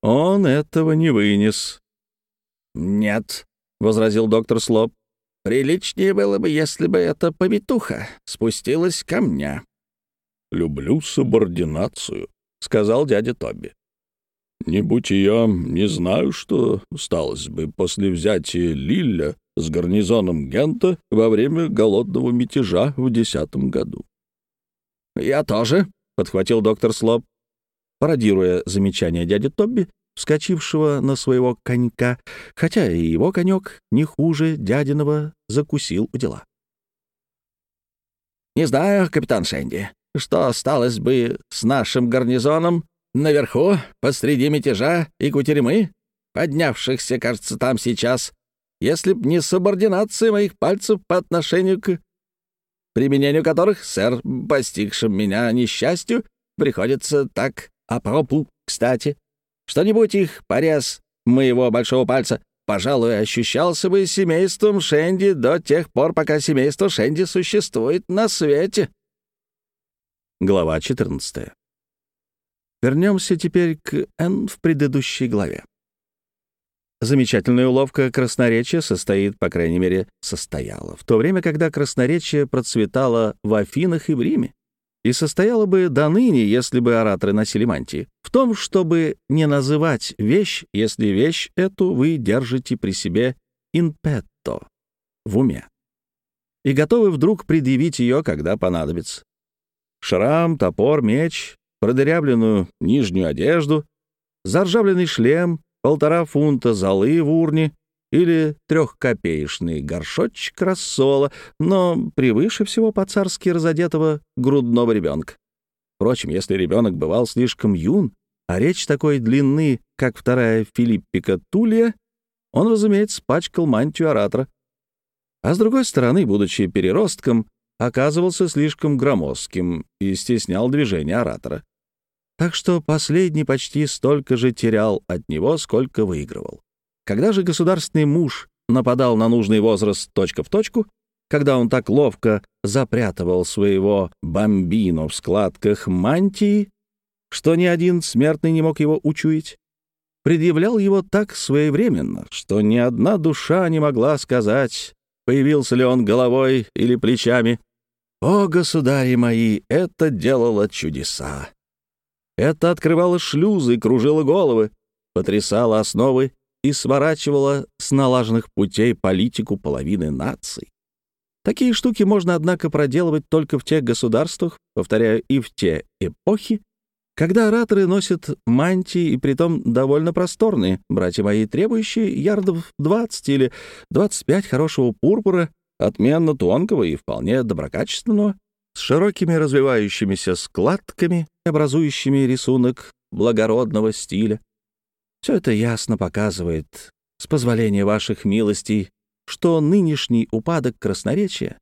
Он этого не вынес. «Нет», — возразил доктор Слоп, — «приличнее было бы, если бы эта повитуха спустилась ко мне». «Люблю субординацию», — сказал дядя Тоби. «Не будь я, не знаю, что сталось бы после взятия Лилля с гарнизоном Гента во время голодного мятежа в десятом году. «Я тоже», — подхватил доктор Слоп, пародируя замечание дяди Тобби, вскочившего на своего конька, хотя и его конек не хуже дядиного закусил у дела. «Не знаю, капитан Шенди, что осталось бы с нашим гарнизоном наверху, посреди мятежа и кутерьмы, поднявшихся, кажется, там сейчас, если б не субординация моих пальцев по отношению к применению которых, сэр, постигшим меня несчастью, приходится так апропу, кстати. Что-нибудь их порез моего большого пальца, пожалуй, ощущался бы семейством Шенди до тех пор, пока семейство Шенди существует на свете. Глава 14. Вернемся теперь к Н в предыдущей главе. Замечательная уловка красноречия состоит, по крайней мере, состояла, в то время, когда красноречие процветало в Афинах и в Риме, и состояло бы до ныне, если бы ораторы носили мантии, в том, чтобы не называть вещь, если вещь эту вы держите при себе in petto, в уме, и готовы вдруг предъявить ее, когда понадобится. Шрам, топор, меч, продырявленную нижнюю одежду заржавленный шлем, полтора фунта золы в урне или трехкопеечный горшочек рассола, но превыше всего по-царски разодетого грудного ребенка. Впрочем, если ребенок бывал слишком юн, а речь такой длины, как вторая Филиппика Тулия, он, разумеется, пачкал мантию оратора. А с другой стороны, будучи переростком, оказывался слишком громоздким и стеснял движение оратора. Так что последний почти столько же терял от него, сколько выигрывал. Когда же государственный муж нападал на нужный возраст точка в точку, когда он так ловко запрятывал своего бомбину в складках мантии, что ни один смертный не мог его учуять, предъявлял его так своевременно, что ни одна душа не могла сказать, появился ли он головой или плечами. О, государи мои, это делало чудеса! Это открывало шлюзы, кружило головы, потрясало основы и сворачивало с налаженных путей политику половины наций. Такие штуки можно, однако, проделывать только в тех государствах, повторяю, и в те эпохи, когда ораторы носят мантии, и притом довольно просторные, братья мои, требующие ярдов 20 или 25 хорошего пурпура, отменно тонкого и вполне доброкачественного, с широкими развивающимися складками, образующими рисунок благородного стиля. Все это ясно показывает, с позволения ваших милостей, что нынешний упадок красноречия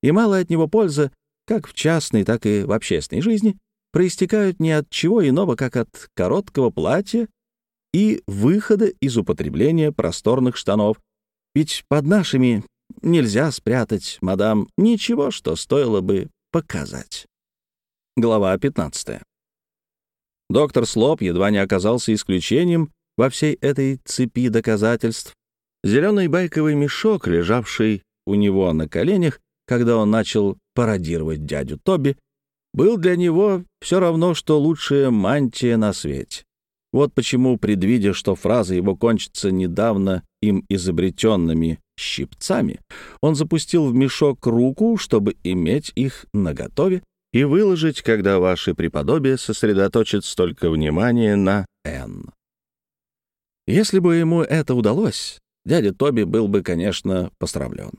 и малая от него польза как в частной, так и в общественной жизни — проистекают не от чего иного, как от короткого платья и выхода из употребления просторных штанов. Ведь под нашими нельзя спрятать, мадам, ничего, что стоило бы показать. Глава 15. Доктор Слоп едва не оказался исключением во всей этой цепи доказательств. Зеленый байковый мешок, лежавший у него на коленях, когда он начал пародировать дядю Тоби, был для него все равно, что лучшая мантия на свете. Вот почему, предвидя, что фраза его кончится недавно им изобретенными щипцами, он запустил в мешок руку, чтобы иметь их наготове и выложить, когда ваши преподобие сосредоточат столько внимания на «Н». Если бы ему это удалось, дядя Тоби был бы, конечно, постравлен.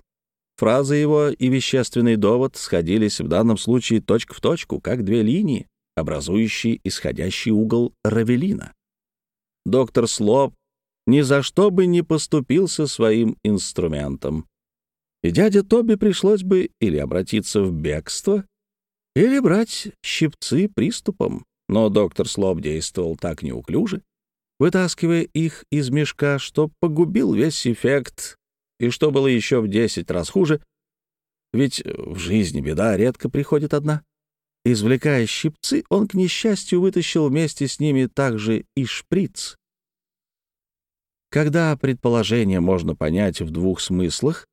Фраза его и вещественный довод сходились в данном случае точка в точку, как две линии, образующие исходящий угол Равелина. Доктор Слоп ни за что бы не поступился своим инструментом. И дяде Тоби пришлось бы или обратиться в бегство, или брать щипцы приступом. Но доктор Слоп действовал так неуклюже, вытаскивая их из мешка, что погубил весь эффект и что было еще в десять раз хуже, ведь в жизни беда редко приходит одна. Извлекая щипцы, он, к несчастью, вытащил вместе с ними также и шприц. Когда предположение можно понять в двух смыслах,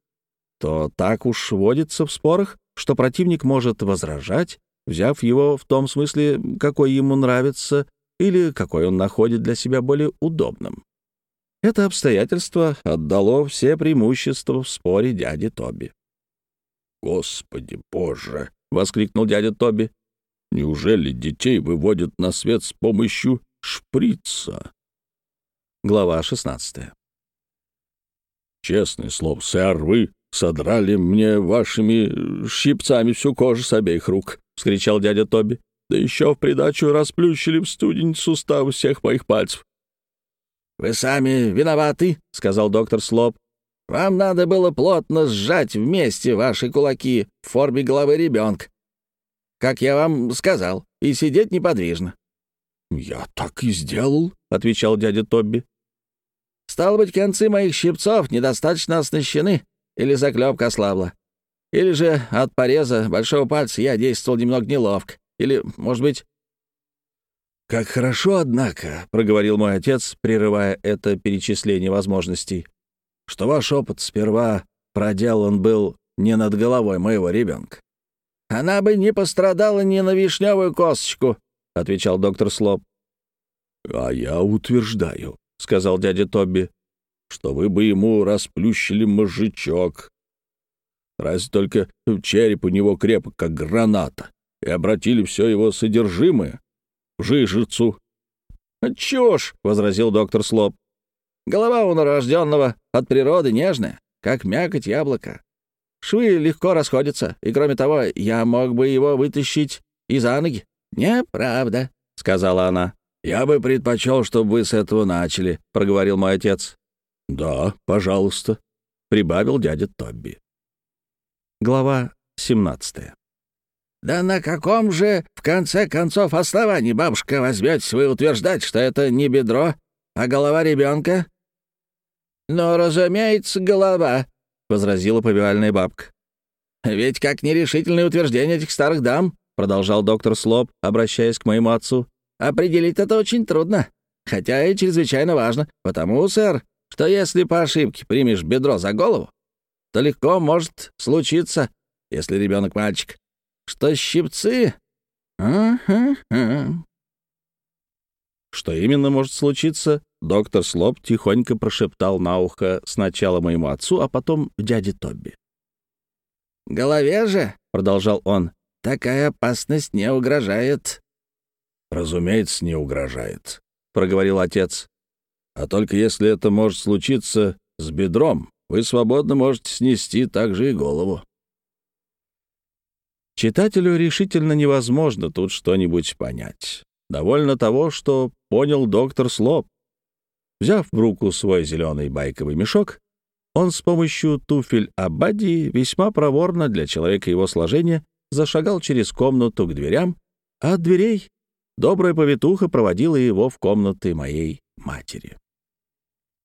то так уж водится в спорах, что противник может возражать, взяв его в том смысле, какой ему нравится или какой он находит для себя более удобным. Это обстоятельство отдало все преимущества в споре дяди Тоби. «Господи боже!» — воскликнул дядя Тоби. «Неужели детей выводят на свет с помощью шприца?» Глава 16 «Честное слово, сэр, вы содрали мне вашими щипцами всю кожу с обеих рук», — вскричал дядя Тоби. «Да еще в придачу расплющили в студень суставы всех моих пальцев. «Вы сами виноваты», — сказал доктор Слоп. «Вам надо было плотно сжать вместе ваши кулаки в форме головы ребенка, как я вам сказал, и сидеть неподвижно». «Я так и сделал», — отвечал дядя Тобби. «Стало быть, концы моих щипцов недостаточно оснащены, или заклепка ослабла. Или же от пореза большого пальца я действовал немного неловко. Или, может быть, «Как хорошо, однако», — проговорил мой отец, прерывая это перечисление возможностей, «что ваш опыт сперва проделан был не над головой моего ребенка». «Она бы не пострадала ни на вишневую косточку», — отвечал доктор Слоп. «А я утверждаю», — сказал дядя Тобби, «что вы бы ему расплющили мозжечок. Разве только череп у него крепок, как граната, и обратили все его содержимое жижицу. «Чушь!» — возразил доктор Слоп. «Голова у новорожденного от природы нежная, как мякоть яблока. Швы легко расходятся, и, кроме того, я мог бы его вытащить и за ноги». «Неправда», — сказала она. «Я бы предпочел, чтобы вы с этого начали», — проговорил мой отец. «Да, пожалуйста», — прибавил дядя Тобби. Глава 17 «Да на каком же, в конце концов, основании, бабушка, возьметесь вы утверждать, что это не бедро, а голова ребенка?» «Ну, разумеется, голова», — возразила повивальная бабка. «Ведь как нерешительное утверждение этих старых дам», — продолжал доктор Слоп, обращаясь к моему отцу, «определить это очень трудно, хотя и чрезвычайно важно, потому, сэр, что если по ошибке примешь бедро за голову, то легко может случиться, если ребенок мальчик, что щипцы... Что именно может случиться, доктор Слоп тихонько прошептал на ухо сначала моему отцу, а потом дяде Тобби. «Голове же», — продолжал он, — «такая опасность не угрожает». «Разумеется, не угрожает», — проговорил отец. «А только если это может случиться с бедром, вы свободно можете снести также и голову». Читателю решительно невозможно тут что-нибудь понять. Довольно того, что понял доктор Слоп. Взяв в руку свой зеленый байковый мешок, он с помощью туфель Абадии весьма проворно для человека его сложения зашагал через комнату к дверям, а от дверей добрая повитуха проводила его в комнаты моей матери.